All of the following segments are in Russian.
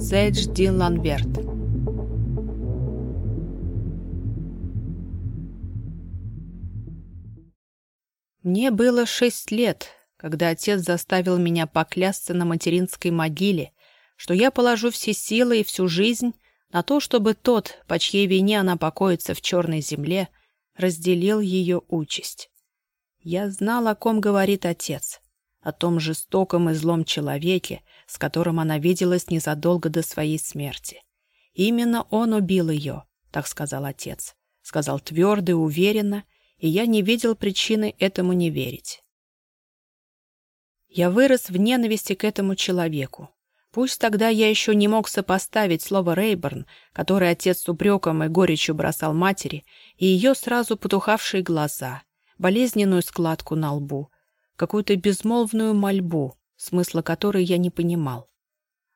Сейдж Дин Ланверт Мне было шесть лет, когда отец заставил меня поклясться на материнской могиле, что я положу все силы и всю жизнь на то, чтобы тот, по чьей вине она покоится в черной земле, разделил ее участь. Я знал, о ком говорит отец, о том жестоком и злом человеке, с которым она виделась незадолго до своей смерти. Именно он убил ее, так сказал отец. Сказал твердо и уверенно, и я не видел причины этому не верить. Я вырос в ненависти к этому человеку. Пусть тогда я еще не мог сопоставить слово «Рейборн», которое отец с упреком и горечью бросал матери, и ее сразу потухавшие глаза, болезненную складку на лбу, какую-то безмолвную мольбу, смысла которой я не понимал.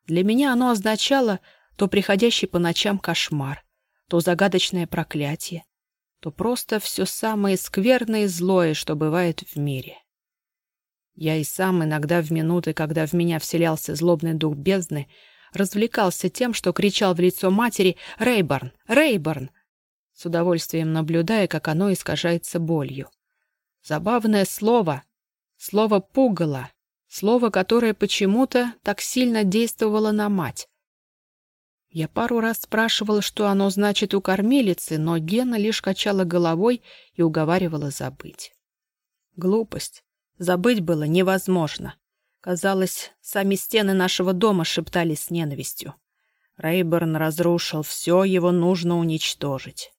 Для меня оно означало то приходящий по ночам кошмар, то загадочное проклятие, то просто все самое скверное и злое, что бывает в мире. Я и сам иногда в минуты, когда в меня вселялся злобный дух бездны, развлекался тем, что кричал в лицо матери «Рейборн! Рейборн!», с удовольствием наблюдая, как оно искажается болью. Забавное слово, слово «пугало», слово, которое почему-то так сильно действовало на мать. Я пару раз спрашивала, что оно значит у кормилицы, но Гена лишь качала головой и уговаривала забыть. Глупость. Забыть было невозможно. Казалось, сами стены нашего дома шептали с ненавистью. Рейберн разрушил все, его нужно уничтожить.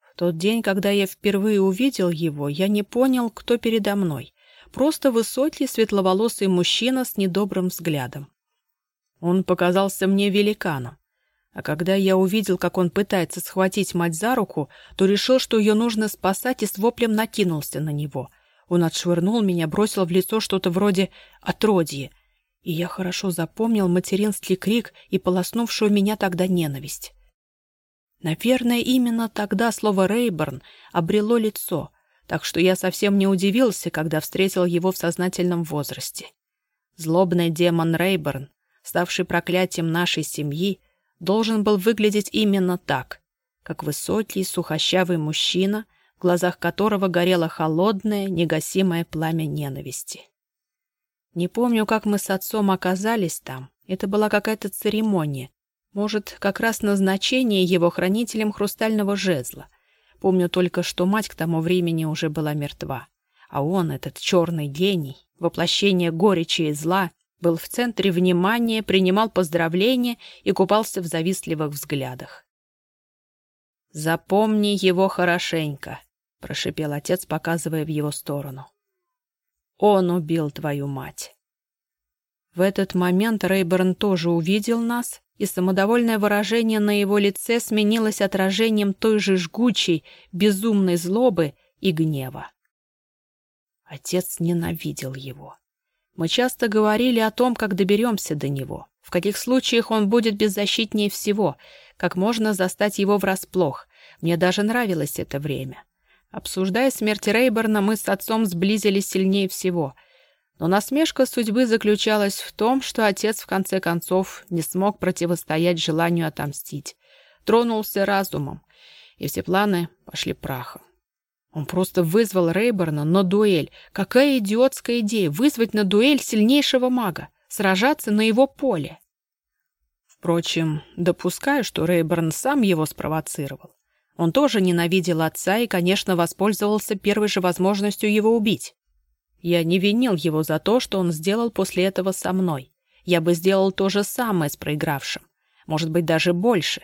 В тот день, когда я впервые увидел его, я не понял, кто передо мной. Просто высокий, светловолосый мужчина с недобрым взглядом. Он показался мне великаном. А когда я увидел, как он пытается схватить мать за руку, то решил, что ее нужно спасать, и с воплем накинулся на него. Он отшвырнул меня, бросил в лицо что-то вроде «отродье». И я хорошо запомнил материнский крик и полоснувшую меня тогда ненависть. Наверное, именно тогда слово «Рейборн» обрело лицо, так что я совсем не удивился, когда встретил его в сознательном возрасте. Злобный демон Рейборн ставший проклятием нашей семьи, должен был выглядеть именно так, как высокий, сухощавый мужчина, в глазах которого горело холодное, негасимое пламя ненависти. Не помню, как мы с отцом оказались там. Это была какая-то церемония. Может, как раз назначение его хранителем хрустального жезла. Помню только, что мать к тому времени уже была мертва. А он, этот черный гений, воплощение горечи и зла, был в центре внимания, принимал поздравления и купался в завистливых взглядах. «Запомни его хорошенько», — прошипел отец, показывая в его сторону. «Он убил твою мать». В этот момент Рейберн тоже увидел нас, и самодовольное выражение на его лице сменилось отражением той же жгучей, безумной злобы и гнева. Отец ненавидел его. Мы часто говорили о том, как доберемся до него, в каких случаях он будет беззащитнее всего, как можно застать его врасплох. Мне даже нравилось это время. Обсуждая смерть Рейберна, мы с отцом сблизились сильнее всего. Но насмешка судьбы заключалась в том, что отец в конце концов не смог противостоять желанию отомстить. Тронулся разумом, и все планы пошли прахом. Он просто вызвал Рейборна на дуэль. Какая идиотская идея вызвать на дуэль сильнейшего мага, сражаться на его поле. Впрочем, допускаю, что Рейборн сам его спровоцировал. Он тоже ненавидел отца и, конечно, воспользовался первой же возможностью его убить. Я не винил его за то, что он сделал после этого со мной. Я бы сделал то же самое с проигравшим. Может быть, даже больше.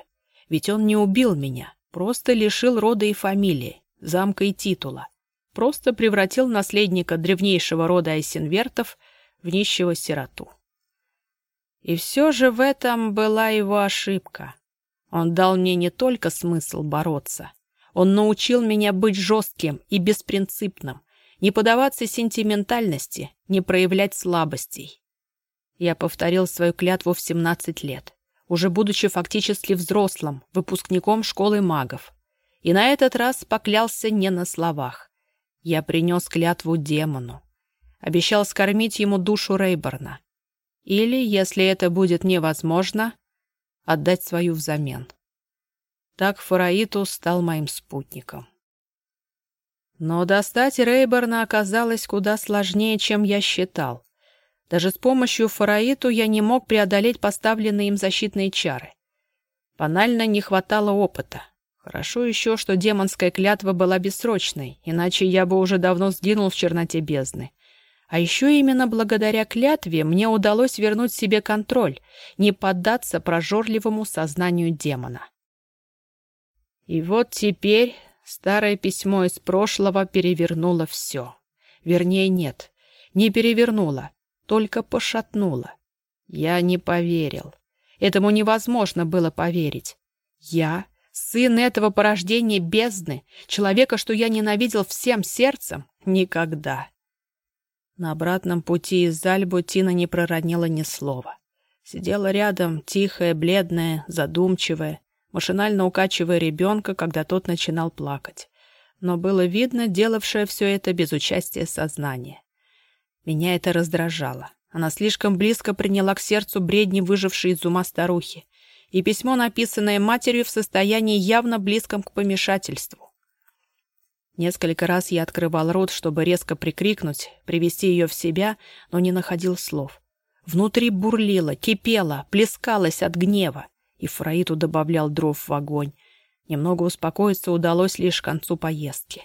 Ведь он не убил меня, просто лишил рода и фамилии замка и титула, просто превратил наследника древнейшего рода Айсенвертов в нищего сироту. И все же в этом была его ошибка. Он дал мне не только смысл бороться, он научил меня быть жестким и беспринципным, не поддаваться сентиментальности, не проявлять слабостей. Я повторил свою клятву в 17 лет, уже будучи фактически взрослым, выпускником школы магов. И на этот раз поклялся не на словах. Я принес клятву демону. Обещал скормить ему душу Рейборна. Или, если это будет невозможно, отдать свою взамен. Так Фараиту стал моим спутником. Но достать Рейборна оказалось куда сложнее, чем я считал. Даже с помощью Фараиту я не мог преодолеть поставленные им защитные чары. Банально не хватало опыта. Хорошо еще, что демонская клятва была бессрочной, иначе я бы уже давно сгинул в черноте бездны. А еще именно благодаря клятве мне удалось вернуть себе контроль, не поддаться прожорливому сознанию демона. И вот теперь старое письмо из прошлого перевернуло все. Вернее, нет, не перевернуло, только пошатнуло. Я не поверил. Этому невозможно было поверить. Я Сын этого порождения бездны, человека, что я ненавидел всем сердцем, никогда. На обратном пути из Альбу Тина не проронила ни слова. Сидела рядом, тихая, бледная, задумчивая, машинально укачивая ребенка, когда тот начинал плакать. Но было видно, делавшая все это без участия сознания. Меня это раздражало. Она слишком близко приняла к сердцу бредни выжившей из ума старухи и письмо, написанное матерью в состоянии явно близком к помешательству. Несколько раз я открывал рот, чтобы резко прикрикнуть, привести ее в себя, но не находил слов. Внутри бурлило, кипело, плескалось от гнева, и Фраиту добавлял дров в огонь. Немного успокоиться удалось лишь к концу поездки.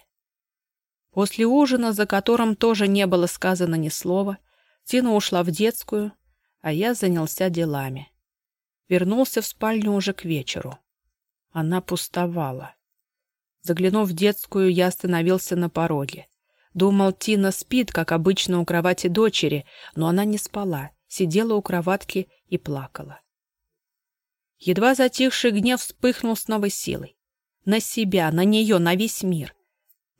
После ужина, за которым тоже не было сказано ни слова, Тина ушла в детскую, а я занялся делами. Вернулся в спальню уже к вечеру. Она пустовала. Заглянув в детскую, я остановился на пороге. Думал, Тина спит, как обычно, у кровати дочери, но она не спала, сидела у кроватки и плакала. Едва затихший гнев вспыхнул с новой силой. На себя, на нее, на весь мир.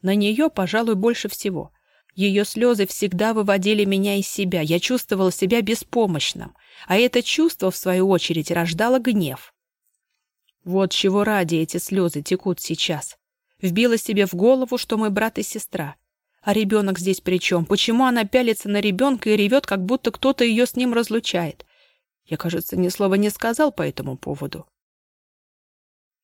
На нее, пожалуй, больше всего. Ее слезы всегда выводили меня из себя. Я чувствовал себя беспомощным. А это чувство, в свою очередь, рождало гнев. Вот чего ради эти слезы текут сейчас. Вбила себе в голову, что мой брат и сестра. А ребенок здесь при чем? Почему она пялится на ребенка и ревет, как будто кто-то ее с ним разлучает? Я, кажется, ни слова не сказал по этому поводу.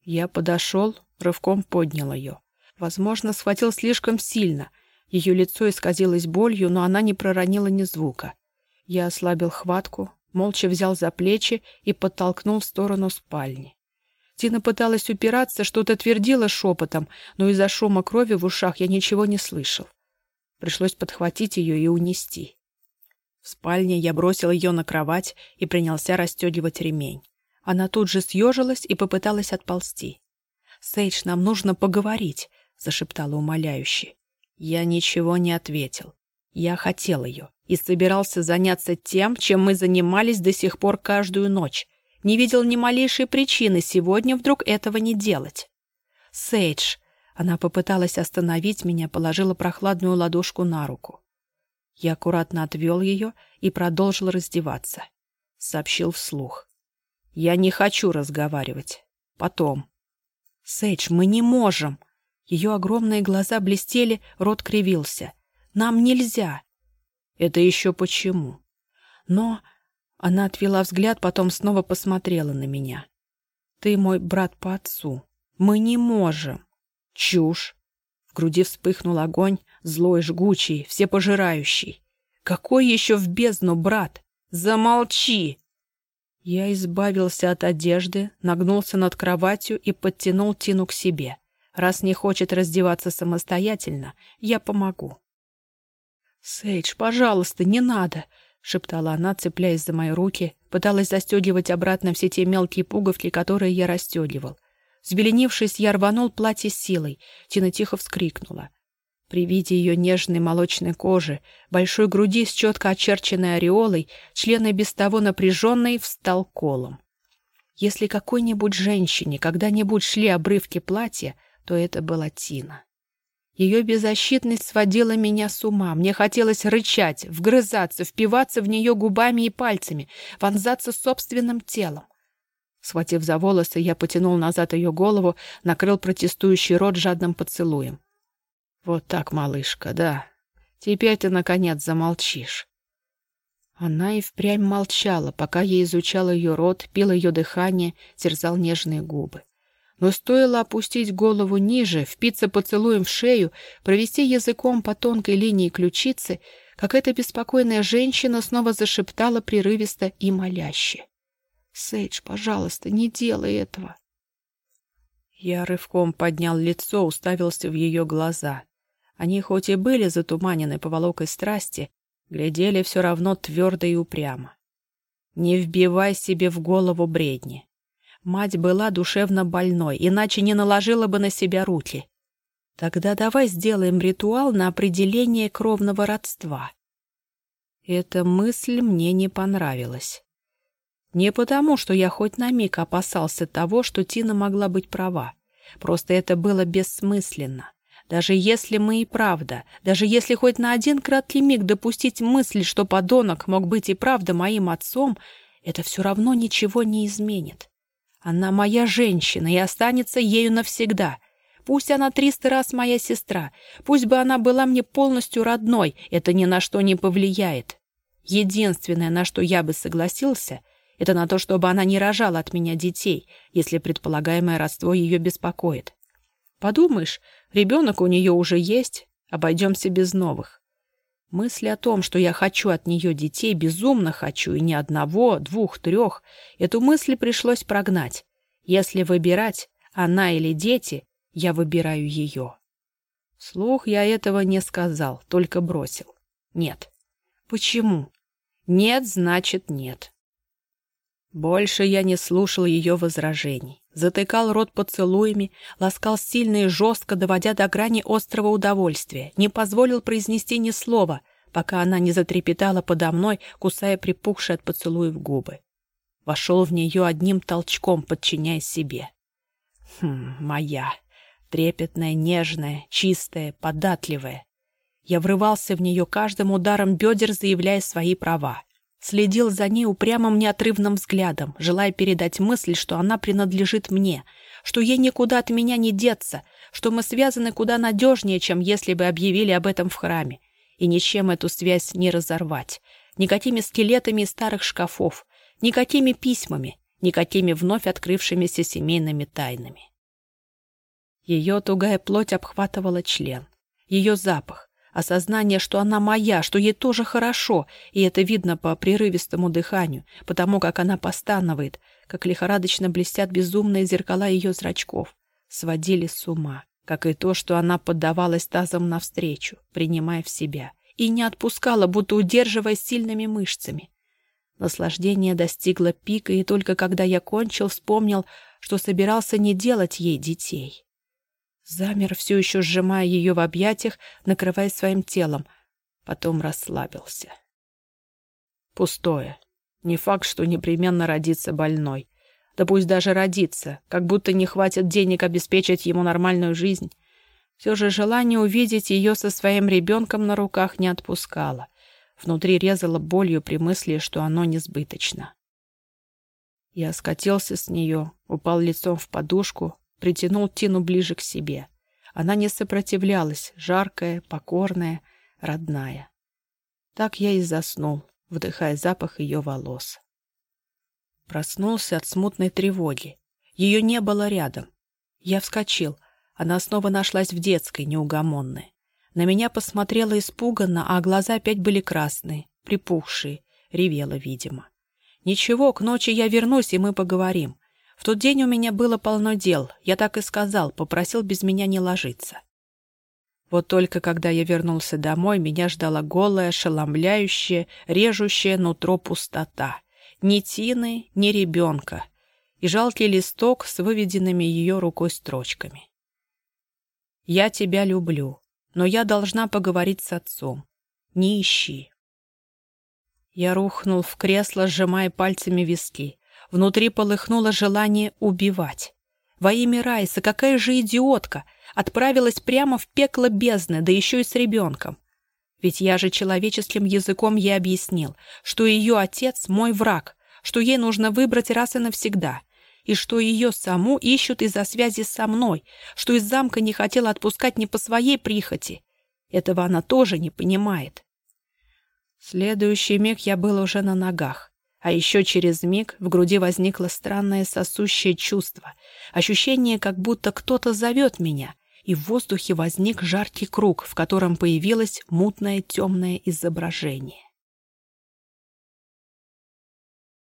Я подошел, рывком поднял ее. Возможно, схватил слишком сильно — ее лицо исказилось болью, но она не проронила ни звука. Я ослабил хватку, молча взял за плечи и подтолкнул в сторону спальни. Тина пыталась упираться, что-то твердила шепотом, но из-за шума крови в ушах я ничего не слышал. Пришлось подхватить ее и унести. В спальне я бросил ее на кровать и принялся расстегивать ремень. Она тут же съежилась и попыталась отползти. «Сейдж, нам нужно поговорить», — зашептала умоляюще. Я ничего не ответил. Я хотел ее и собирался заняться тем, чем мы занимались до сих пор каждую ночь. Не видел ни малейшей причины сегодня вдруг этого не делать. «Сейдж!» Она попыталась остановить меня, положила прохладную ладошку на руку. Я аккуратно отвел ее и продолжил раздеваться. Сообщил вслух. «Я не хочу разговаривать. Потом». «Сейдж, мы не можем!» Ее огромные глаза блестели, рот кривился. «Нам нельзя!» «Это еще почему?» «Но...» Она отвела взгляд, потом снова посмотрела на меня. «Ты мой брат по отцу. Мы не можем!» «Чушь!» Груди вспыхнул огонь, злой, жгучий, всепожирающий. «Какой еще в бездну, брат? Замолчи!» Я избавился от одежды, нагнулся над кроватью и подтянул Тину к себе. Раз не хочет раздеваться самостоятельно, я помогу. «Сейдж, пожалуйста, не надо!» — шептала она, цепляясь за мои руки, пыталась застегивать обратно все те мелкие пуговки, которые я расстегивал. Взбеленившись, я рванул платье силой. Тина тихо вскрикнула. При виде ее нежной молочной кожи, большой груди с четко очерченной ореолой, член без того напряженный встал колом. Если какой-нибудь женщине когда-нибудь шли обрывки платья, то это была Тина. Ее беззащитность сводила меня с ума. Мне хотелось рычать, вгрызаться, впиваться в нее губами и пальцами, вонзаться собственным телом. Схватив за волосы, я потянул назад ее голову, накрыл протестующий рот жадным поцелуем. «Вот так, малышка, да. Теперь ты, наконец, замолчишь». Она и впрямь молчала, пока я изучал ее рот, пил ее дыхание, терзал нежные губы. Но стоило опустить голову ниже, впиться поцелуем в шею, провести языком по тонкой линии ключицы, как эта беспокойная женщина снова зашептала прерывисто и моляще. «Сейдж, пожалуйста, не делай этого!» Я рывком поднял лицо, уставился в ее глаза. Они хоть и были затуманены поволокой страсти, глядели все равно твердо и упрямо. Не вбивай себе в голову бредни. Мать была душевно больной, иначе не наложила бы на себя руки. Тогда давай сделаем ритуал на определение кровного родства. Эта мысль мне не понравилась. Не потому, что я хоть на миг опасался того, что Тина могла быть права. Просто это было бессмысленно. Даже если мы и правда, даже если хоть на один краткий миг допустить мысль, что подонок мог быть и правда моим отцом, это все равно ничего не изменит. Она моя женщина и останется ею навсегда. Пусть она триста раз моя сестра, пусть бы она была мне полностью родной, это ни на что не повлияет. Единственное, на что я бы согласился — это на то, чтобы она не рожала от меня детей, если предполагаемое родство ее беспокоит. Подумаешь, ребенок у нее уже есть, обойдемся без новых. Мысли о том, что я хочу от нее детей, безумно хочу, и ни одного, двух, трех, эту мысль пришлось прогнать. Если выбирать, она или дети, я выбираю ее. Слух я этого не сказал, только бросил. Нет. Почему? Нет, значит нет. Больше я не слушал ее возражений. Затыкал рот поцелуями, ласкал сильно и жестко, доводя до грани острого удовольствия, не позволил произнести ни слова, пока она не затрепетала подо мной, кусая припухшие от поцелуев губы. Вошел в нее одним толчком, подчиняя себе. Хм, моя. Трепетная, нежная, чистая, податливая. Я врывался в нее каждым ударом бедер, заявляя свои права. Следил за ней упрямым неотрывным взглядом, желая передать мысль, что она принадлежит мне, что ей никуда от меня не деться, что мы связаны куда надежнее, чем если бы объявили об этом в храме, и ничем эту связь не разорвать, никакими скелетами из старых шкафов, никакими письмами, никакими вновь открывшимися семейными тайнами. Ее тугая плоть обхватывала член, ее запах, Осознание, что она моя, что ей тоже хорошо, и это видно по прерывистому дыханию, потому как она постанывает, как лихорадочно блестят безумные зеркала ее зрачков, сводили с ума, как и то, что она поддавалась тазом навстречу, принимая в себя, и не отпускала, будто удерживая сильными мышцами. Наслаждение достигло пика, и только когда я кончил, вспомнил, что собирался не делать ей детей. Замер, все еще сжимая ее в объятиях, накрывая своим телом. Потом расслабился. Пустое. Не факт, что непременно родится больной. Да пусть даже родится, как будто не хватит денег обеспечить ему нормальную жизнь. Все же желание увидеть ее со своим ребенком на руках не отпускало. Внутри резало болью при мысли, что оно несбыточно. Я скатился с нее, упал лицом в подушку, притянул Тину ближе к себе. Она не сопротивлялась, жаркая, покорная, родная. Так я и заснул, вдыхая запах ее волос. Проснулся от смутной тревоги. Ее не было рядом. Я вскочил. Она снова нашлась в детской, неугомонной. На меня посмотрела испуганно, а глаза опять были красные, припухшие, ревела, видимо. «Ничего, к ночи я вернусь, и мы поговорим. В тот день у меня было полно дел, я так и сказал, попросил без меня не ложиться. Вот только когда я вернулся домой, меня ждала голая, ошеломляющая, режущая нутро пустота. Ни Тины, ни ребенка. И жалкий листок с выведенными ее рукой строчками. «Я тебя люблю, но я должна поговорить с отцом. Не ищи». Я рухнул в кресло, сжимая пальцами виски. Внутри полыхнуло желание убивать. Во имя Райса, какая же идиотка! Отправилась прямо в пекло бездны, да еще и с ребенком. Ведь я же человеческим языком ей объяснил, что ее отец — мой враг, что ей нужно выбрать раз и навсегда, и что ее саму ищут из-за связи со мной, что из замка не хотела отпускать не по своей прихоти. Этого она тоже не понимает. следующий миг я был уже на ногах. А еще через миг в груди возникло странное сосущее чувство, ощущение, как будто кто-то зовет меня, и в воздухе возник жаркий круг, в котором появилось мутное темное изображение.